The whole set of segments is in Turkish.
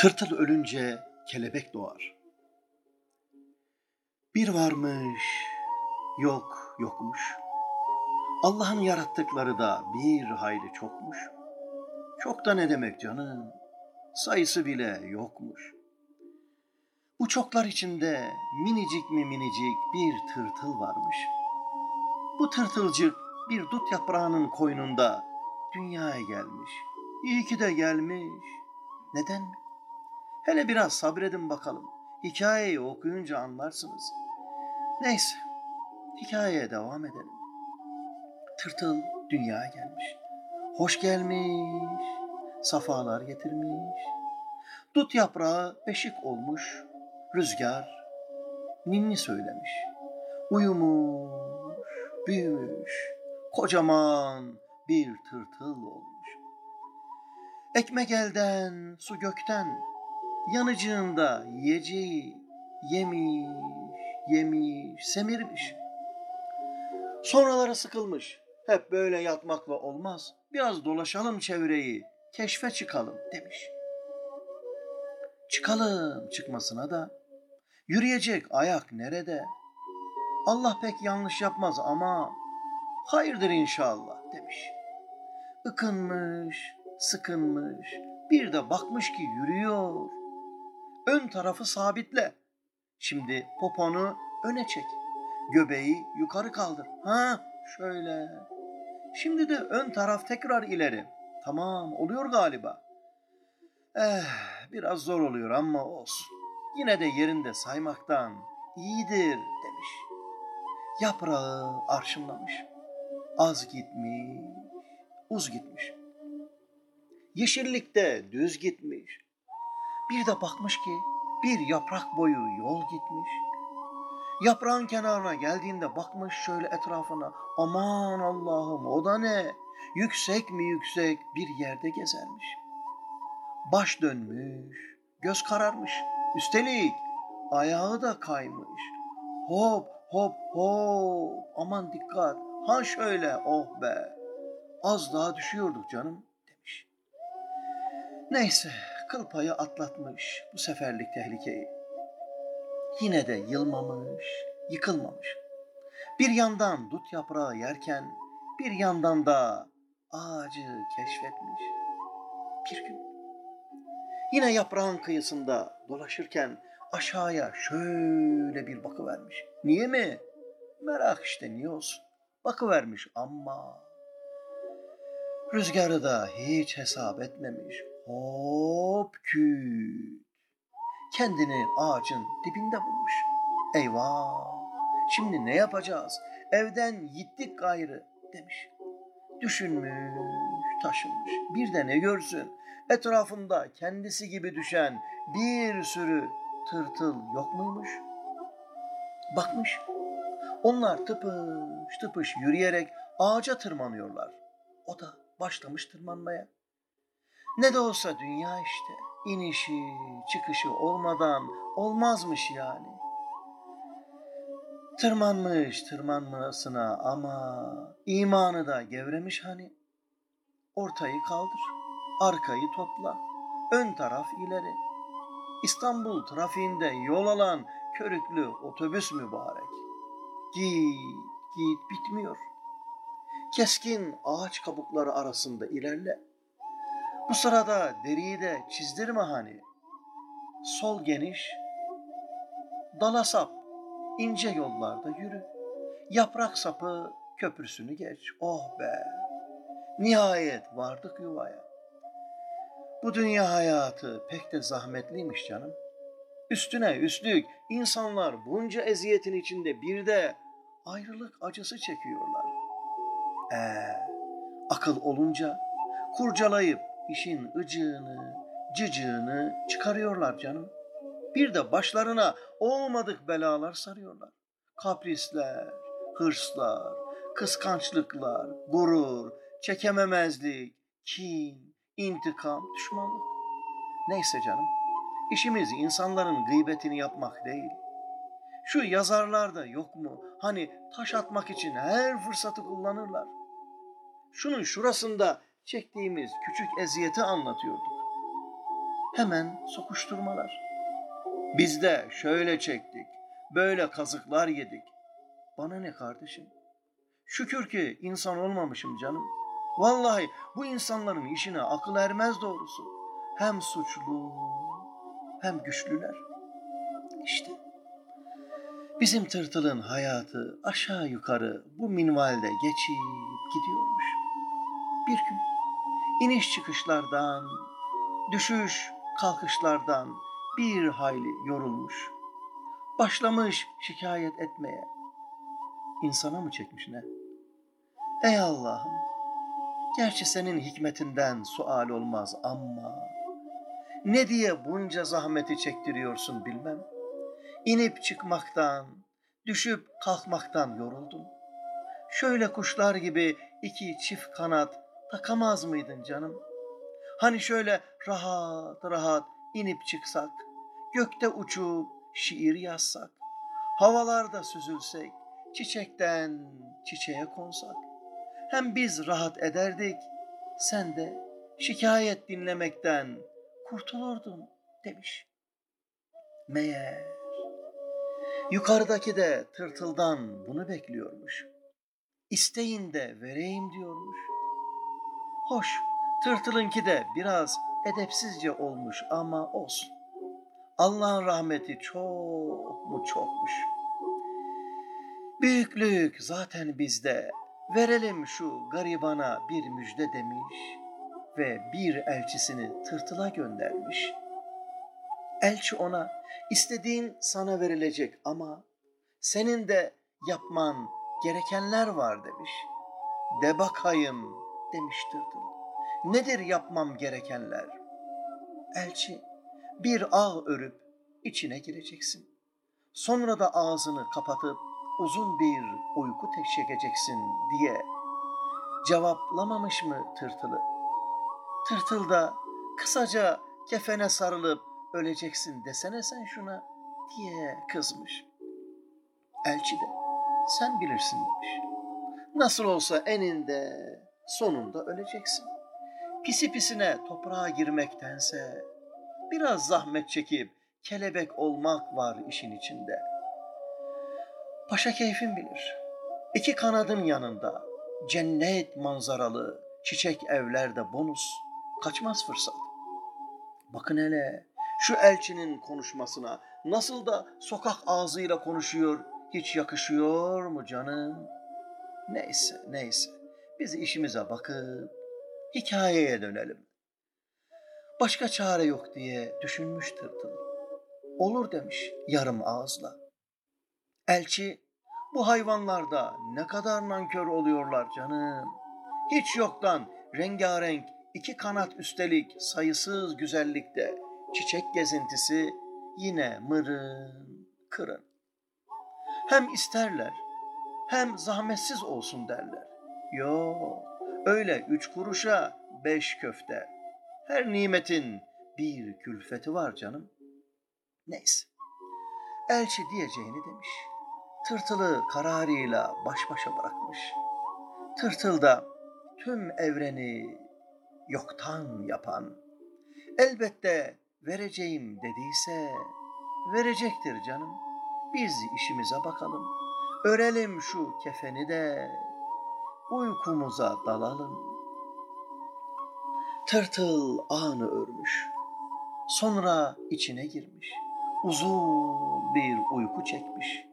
Tırtıl ölünce kelebek doğar. Bir varmış, yok yokmuş. Allah'ın yarattıkları da bir hayli çokmuş. Çok da ne demek canım, sayısı bile yokmuş. Bu çoklar içinde minicik mi minicik bir tırtıl varmış. Bu tırtılcık bir dut yaprağının koynunda dünyaya gelmiş. İyi ki de gelmiş. Neden mi? Hele biraz sabredin bakalım. Hikayeyi okuyunca anlarsınız. Neyse, hikayeye devam edelim. Tırtıl dünyaya gelmiş. Hoş gelmiş, safalar getirmiş. Dut yaprağı beşik olmuş, rüzgar ninni söylemiş. Uyumuş, büyümüş, kocaman bir tırtıl olmuş. Ekmek elden, su gökten, yanıcığında yiyeceği yemiş, yemiş, semirmiş. Sonraları sıkılmış. Hep böyle yatmakla olmaz. Biraz dolaşalım çevreyi, keşfe çıkalım demiş. Çıkalım çıkmasına da yürüyecek ayak nerede? Allah pek yanlış yapmaz ama hayırdır inşallah demiş. Ikınmış, sıkınmış, bir de bakmış ki yürüyor. Ön tarafı sabitle. Şimdi poponu öne çek. Göbeği yukarı kaldır. Ha şöyle. Şimdi de ön taraf tekrar ileri. Tamam oluyor galiba. Eh biraz zor oluyor ama olsun. Yine de yerinde saymaktan iyidir demiş. Yaprağı arşınlamış. Az gitmiş, uz gitmiş. Yeşillikte düz gitmiş. Bir de bakmış ki bir yaprak boyu yol gitmiş. Yaprağın kenarına geldiğinde bakmış şöyle etrafına. Aman Allah'ım o da ne? Yüksek mi yüksek bir yerde gezermiş. Baş dönmüş, göz kararmış. Üstelik ayağı da kaymış. Hop hop hop aman dikkat. Ha şöyle oh be. Az daha düşüyorduk canım demiş. Neyse kıl payı atlatmış bu seferlik tehlikeyi. Yine de yılmamış, yıkılmamış. Bir yandan dut yaprağı yerken bir yandan da ağacı keşfetmiş. Bir gün yine yaprağın kıyısında dolaşırken aşağıya şöyle bir bakıvermiş. Niye mi? Merak işte niye olsun. Bakıvermiş ama rüzgarı da hiç hesap etmemiş. Hop küt. Kendini ağacın dibinde bulmuş. Eyvah! Şimdi ne yapacağız? Evden gittik gayrı demiş. Düşünmüş, taşınmış. Bir de ne görsün? Etrafında kendisi gibi düşen bir sürü tırtıl yok muymuş? Bakmış. Onlar tıpış tıpış yürüyerek ağaca tırmanıyorlar. O da başlamış tırmanmaya. Ne de olsa dünya işte. inişi, çıkışı olmadan olmazmış yani. Tırmanmış tırmanmasına ama imanı da gevremiş hani. Ortayı kaldır, arkayı topla, ön taraf ileri. İstanbul trafiğinde yol alan körüklü otobüs mübarek. Git, git bitmiyor. Keskin ağaç kabukları arasında ilerle. Bu sırada deriyi de çizdirme hani. Sol geniş, dala sap, ince yollarda yürü. Yaprak sapı köprüsünü geç. Oh be! Nihayet vardık yuvaya. Bu dünya hayatı pek de zahmetliymiş canım. Üstüne üstlük insanlar bunca eziyetin içinde bir de ayrılık acısı çekiyorlar. Ee, akıl olunca kurcalayıp işin ıcığını, cıcığını çıkarıyorlar canım. Bir de başlarına olmadık belalar sarıyorlar. Kaprisler, hırslar, kıskançlıklar, gurur, çekememezlik, kin, intikam, düşmanlık. Neyse canım, işimiz insanların gıybetini yapmak değil. Şu yazarlar da yok mu? Hani taş atmak için her fırsatı kullanırlar. Şunun şurasında çektiğimiz küçük eziyeti anlatıyorduk. Hemen sokuşturmalar. Biz de şöyle çektik, böyle kazıklar yedik. Bana ne kardeşim? Şükür ki insan olmamışım canım. Vallahi bu insanların işine akıl ermez doğrusu. Hem suçlu hem güçlüler. İşte bizim tırtılın hayatı aşağı yukarı bu minvalde geçip gidiyormuş. Bir gün iniş çıkışlardan, düşüş kalkışlardan bir hayli yorulmuş. Başlamış şikayet etmeye. İnsana mı çekmiş ne? Ey Allah'ım, gerçi senin hikmetinden sual olmaz ama ne diye bunca zahmeti çektiriyorsun bilmem. İnip çıkmaktan, düşüp kalkmaktan yoruldum. Şöyle kuşlar gibi iki çift kanat takamaz mıydın canım? Hani şöyle rahat rahat inip çıksak, gökte uçup şiir yazsak, havalarda süzülsek, çiçekten çiçeğe konsak. Hem biz rahat ederdik, sen de şikayet dinlemekten kurtulurdun demiş. Meğer yukarıdaki de tırtıldan bunu bekliyormuş. İsteyin de vereyim diyormuş. Hoş, tırtılınki de biraz edepsizce olmuş ama olsun. Allah'ın rahmeti çok mu çokmuş. Büyüklük zaten bizde. Verelim şu garibana bir müjde demiş ve bir elçisini tırtıla göndermiş. Elçi ona istediğin sana verilecek ama senin de yapman gerekenler var demiş. De bakayım demiş tırtıl. Nedir yapmam gerekenler? Elçi bir ağ örüp içine gireceksin. Sonra da ağzını kapatıp uzun bir uyku çekeceksin diye cevaplamamış mı tırtılı? Tırtıl da kısaca kefene sarılıp öleceksin desene sen şuna diye kızmış. Elçi de sen bilirsin demiş. Nasıl olsa eninde sonunda öleceksin. Pisi pisine toprağa girmektense biraz zahmet çekip kelebek olmak var işin içinde. Paşa keyfin bilir. İki kanadın yanında cennet manzaralı çiçek evlerde bonus kaçmaz fırsat. Bakın hele şu elçinin konuşmasına nasıl da sokak ağzıyla konuşuyor hiç yakışıyor mu canım? Neyse neyse biz işimize bakıp hikayeye dönelim. Başka çare yok diye düşünmüş tırtıl. Olur demiş yarım ağızla. Elçi bu hayvanlarda ne kadar nankör oluyorlar canım. Hiç yoktan rengarenk iki kanat üstelik sayısız güzellikte çiçek gezintisi yine mırın kırın. Hem isterler hem zahmetsiz olsun derler. Yo öyle üç kuruşa beş köfte. Her nimetin bir külfeti var canım. Neyse. Elçi diyeceğini demiş. Tırtılı kararıyla baş başa bırakmış. Tırtıl da tüm evreni yoktan yapan, elbette vereceğim dediyse verecektir canım. Biz işimize bakalım. Örelim şu kefeni de uykumuza dalalım. Tırtıl ağını örmüş. Sonra içine girmiş. Uzun bir uyku çekmiş.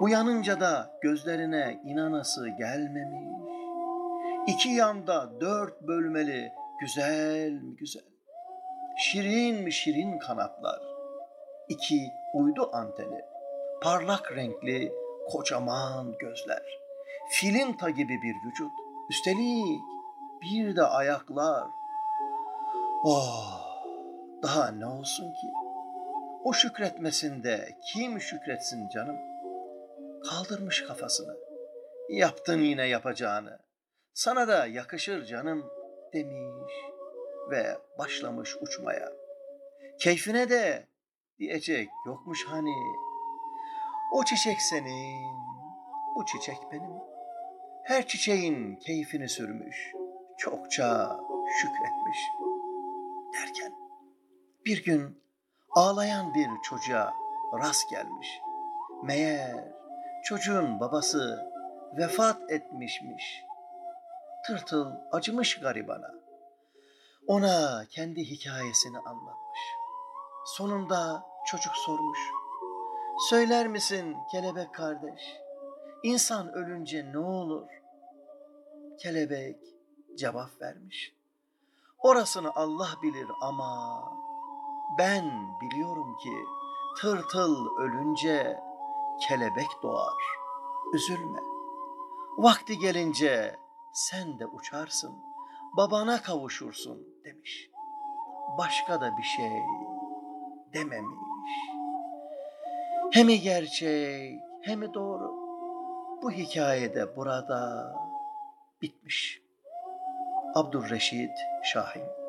Uyanınca da gözlerine inanası gelmemiş. İki yanda dört bölmeli güzel mi güzel. Şirin mi şirin kanatlar. İki uydu anteni. Parlak renkli kocaman gözler. Filinta gibi bir vücut. Üstelik bir de ayaklar. Oh, daha ne olsun ki? O şükretmesinde kim şükretsin canım? Kaldırmış kafasını. Yaptın yine yapacağını. Sana da yakışır canım demiş ve başlamış uçmaya. Keyfine de diyecek yokmuş hani. O çiçek senin, bu çiçek benim. Her çiçeğin keyfini sürmüş, çokça şükretmiş. Derken Bir gün ağlayan bir çocuğa rast gelmiş. Meğer çocuğun babası vefat etmişmiş. Tırtıl acımış garibana. Ona kendi hikayesini anlatmış. Sonunda çocuk sormuş. Söyler misin kelebek kardeş? İnsan ölünce ne olur? Kelebek cevap vermiş. Orasını Allah bilir ama ben biliyorum ki tırtıl ölünce kelebek doğar. Üzülme. Vakti gelince sen de uçarsın, babana kavuşursun demiş. Başka da bir şey dememiş. Hemi gerçek, hemi doğru. Bu hikayede burada bitmiş. Abdülreşit Şahin